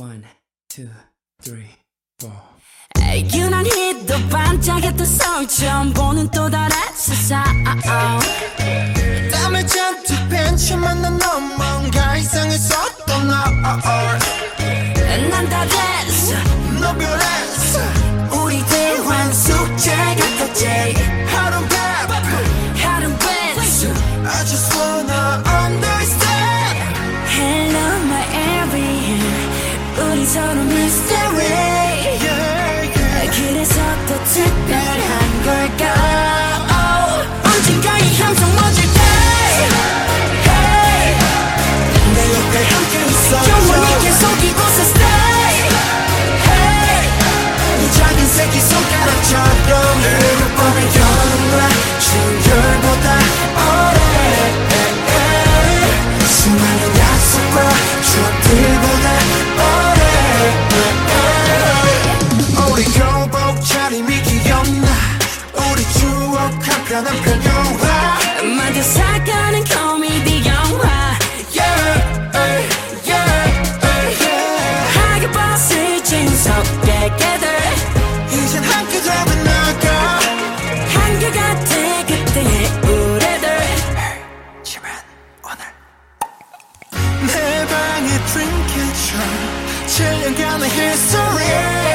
One, two, three, four. 유난히 또 반짝였던 서울 처음 보는 또 다른 세상 땀을 잔뜩 벤치만 난 뭔가 이상했었던 너 난다 됐어 너 별했어 우리 대환 숙제 같았지 하루 배프 하루 뺐어 I just wanna mystery yeah, yeah. 그래서 더 특별한 방의 트rinket 7년간의 history